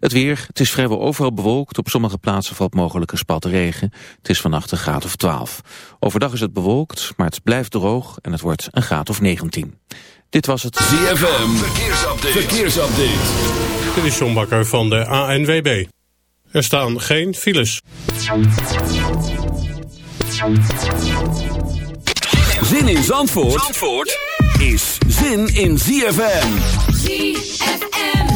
Het weer, het is vrijwel overal bewolkt. Op sommige plaatsen valt mogelijk een spat regen. Het is vannacht een graad of 12. Overdag is het bewolkt, maar het blijft droog en het wordt een graad of 19. Dit was het ZFM Verkeersupdate. Verkeersupdate. Dit is John Bakker van de ANWB. Er staan geen files. Zin in Zandvoort, Zandvoort is zin in ZFM. ZFM.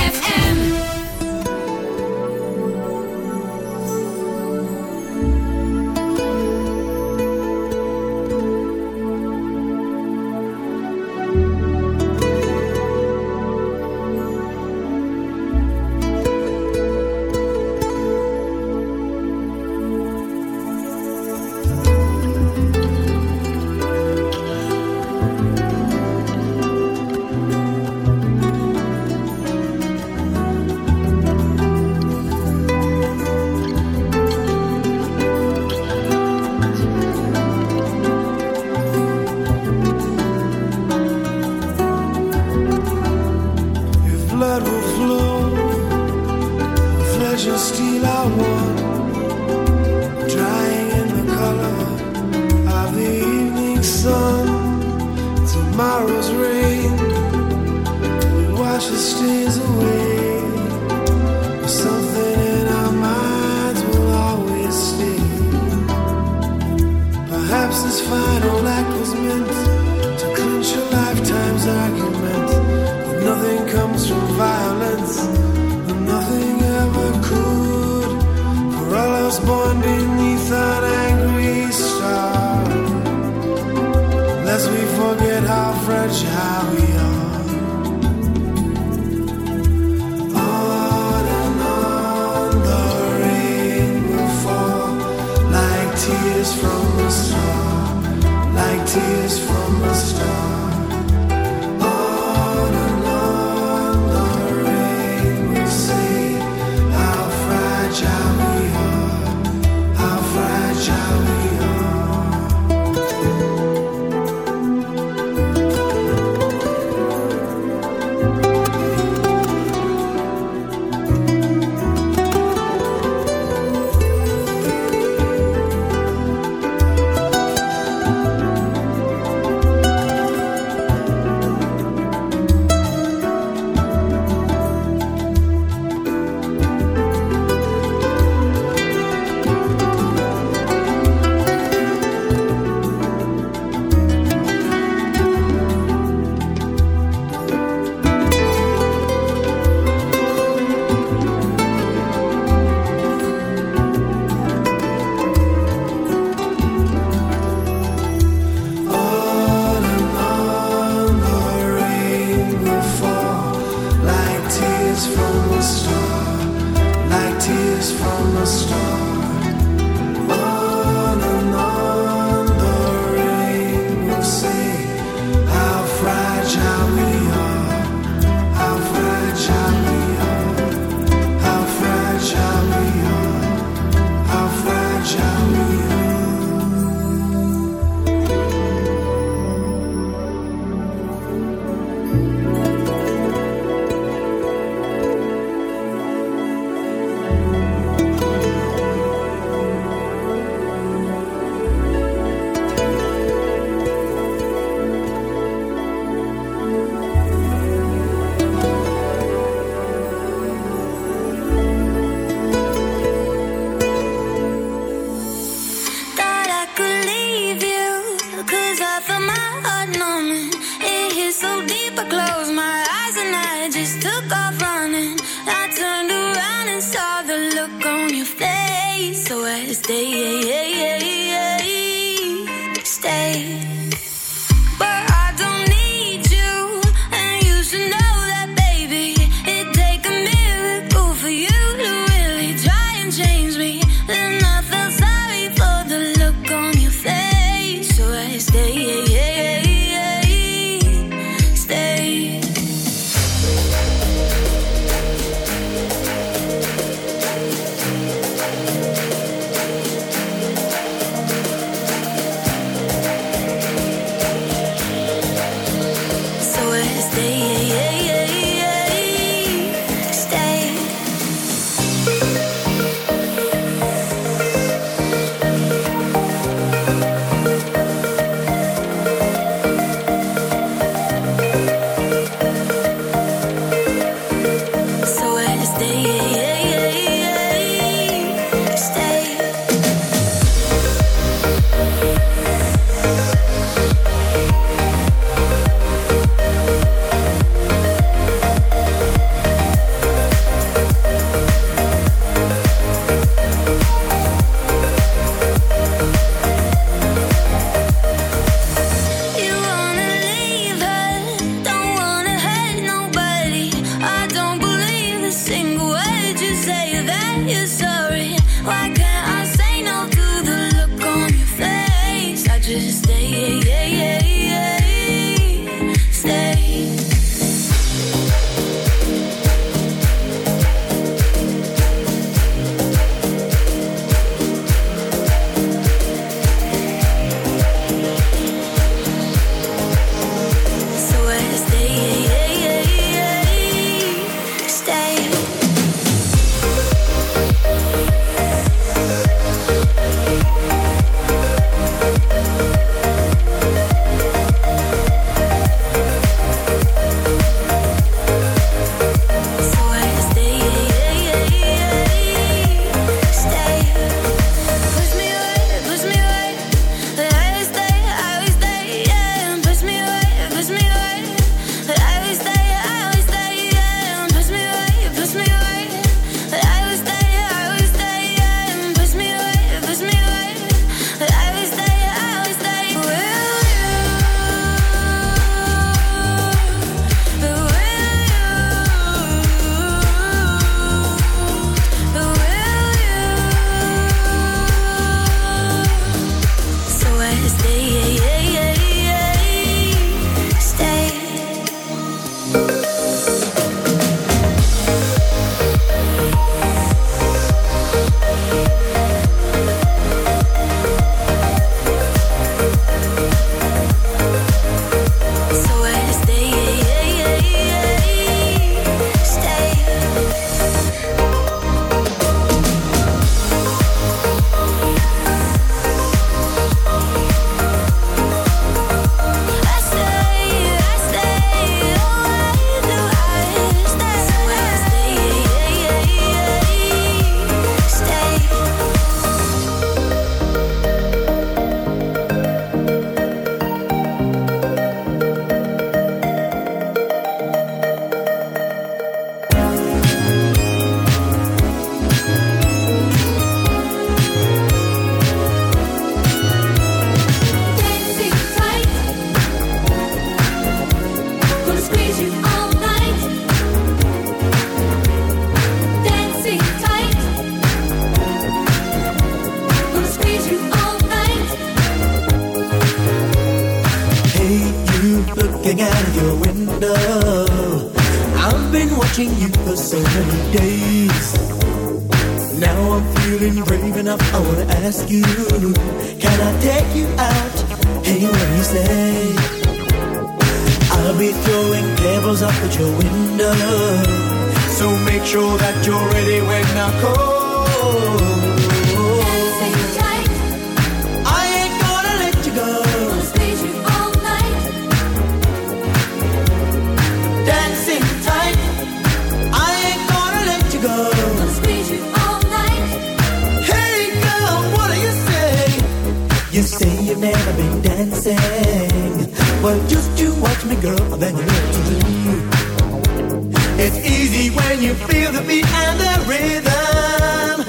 It's easy when you feel the beat and the rhythm.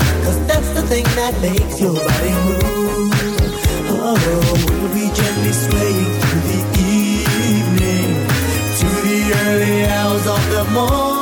That's the thing that makes your body move. Oh, we'll be gently swaying through the evening, to the early hours of the morning.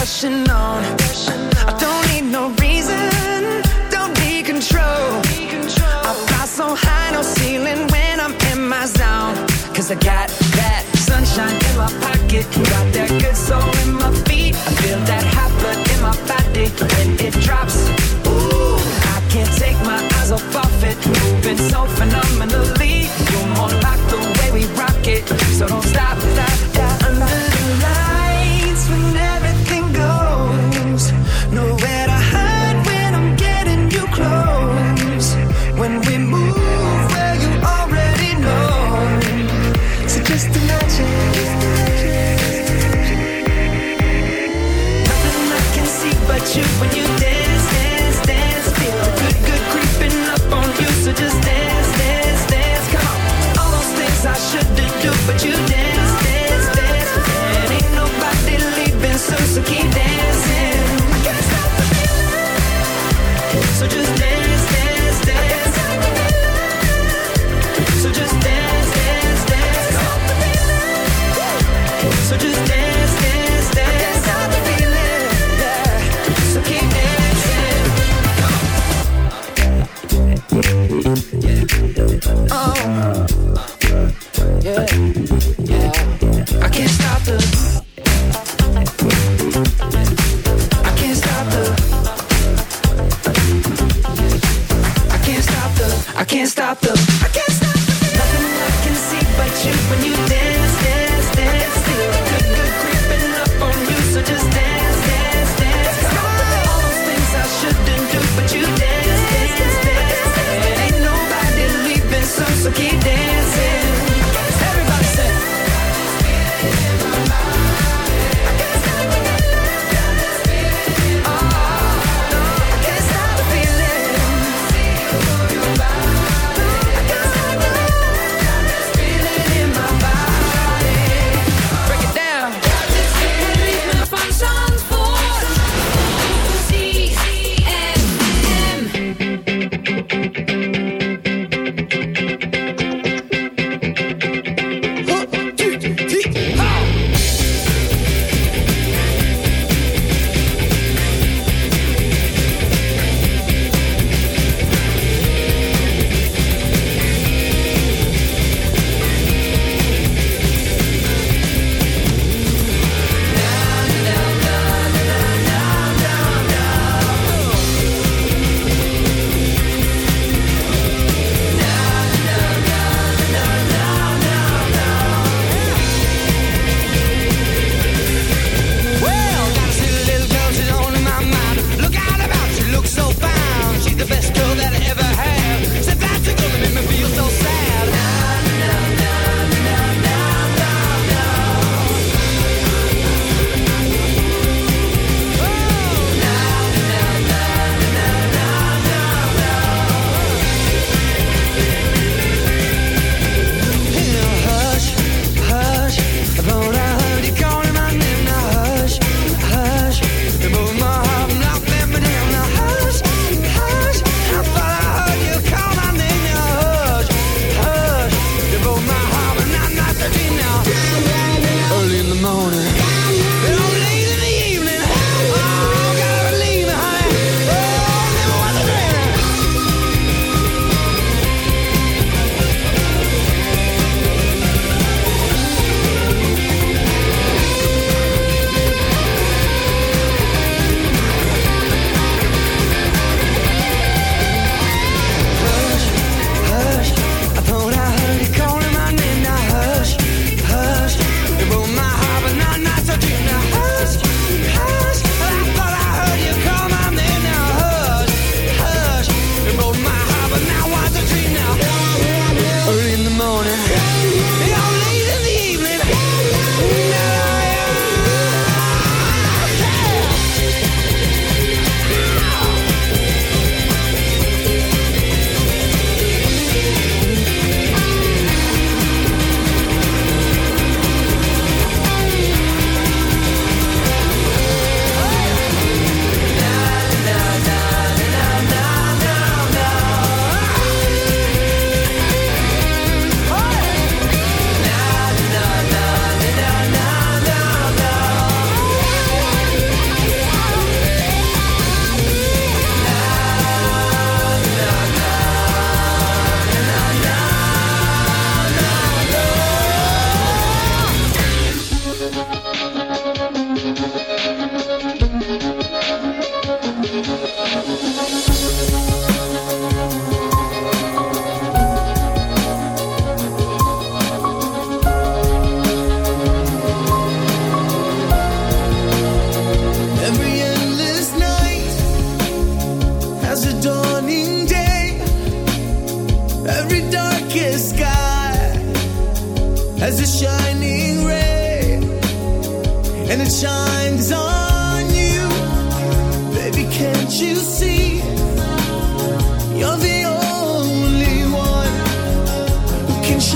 Rushing on. I don't need no reason, don't need control. I fly so high, no ceiling when I'm in my zone. Cause I got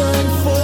searching for.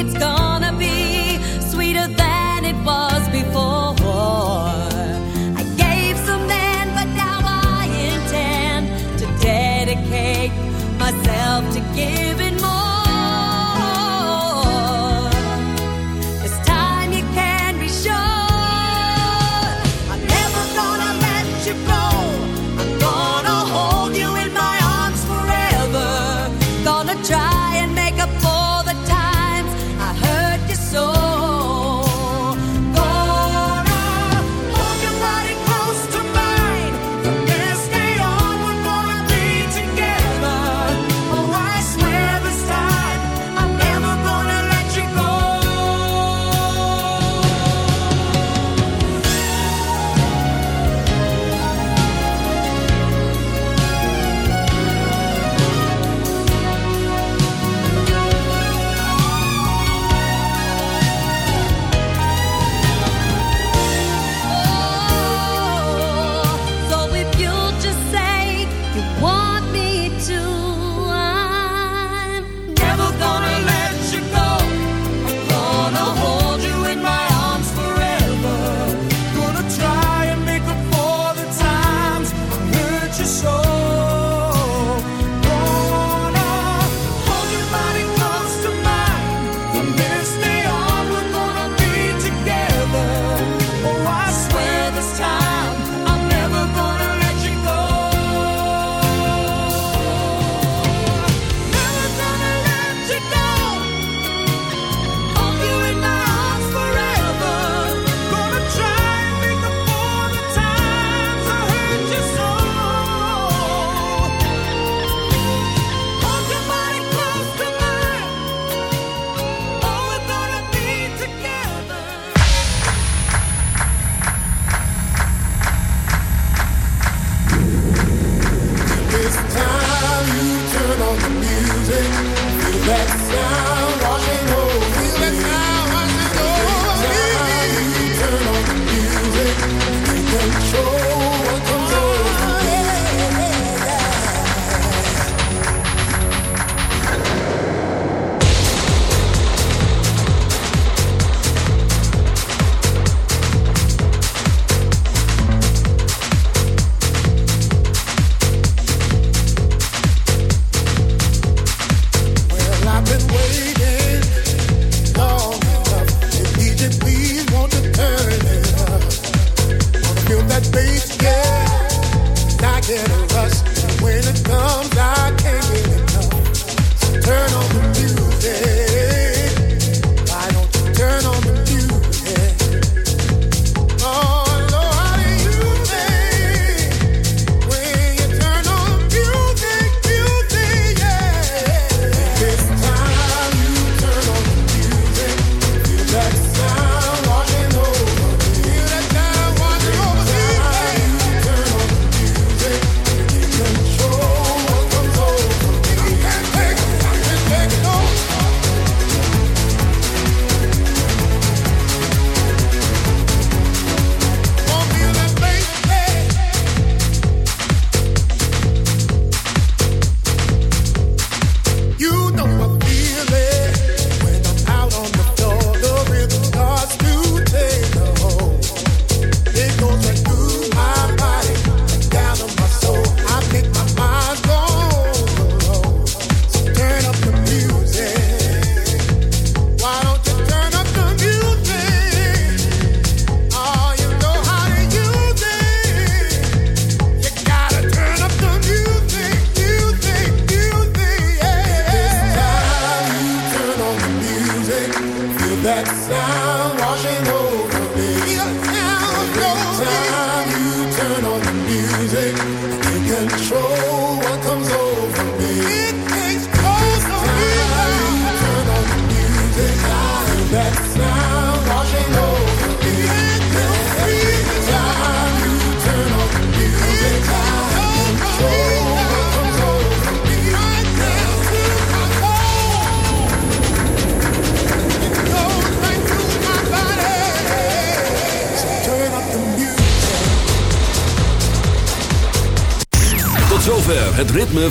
it's gonna be sweeter than it was